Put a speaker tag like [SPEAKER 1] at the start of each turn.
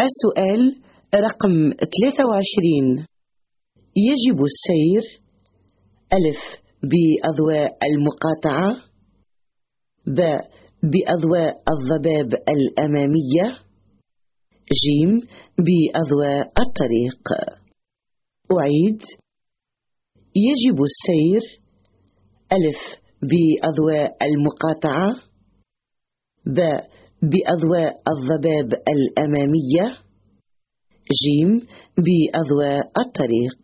[SPEAKER 1] السؤال رقم 23 يجب السير؟ ألف. بأضواء المقاطعة. ب. بأضواء الضباب الأمامية. جيم بأضواء الطريق. أعيد. يجب السير؟ ألف. بأضواء المقاطعة. ب. بأضواء الضباب الأمامية. جيم بأضواء الطريق.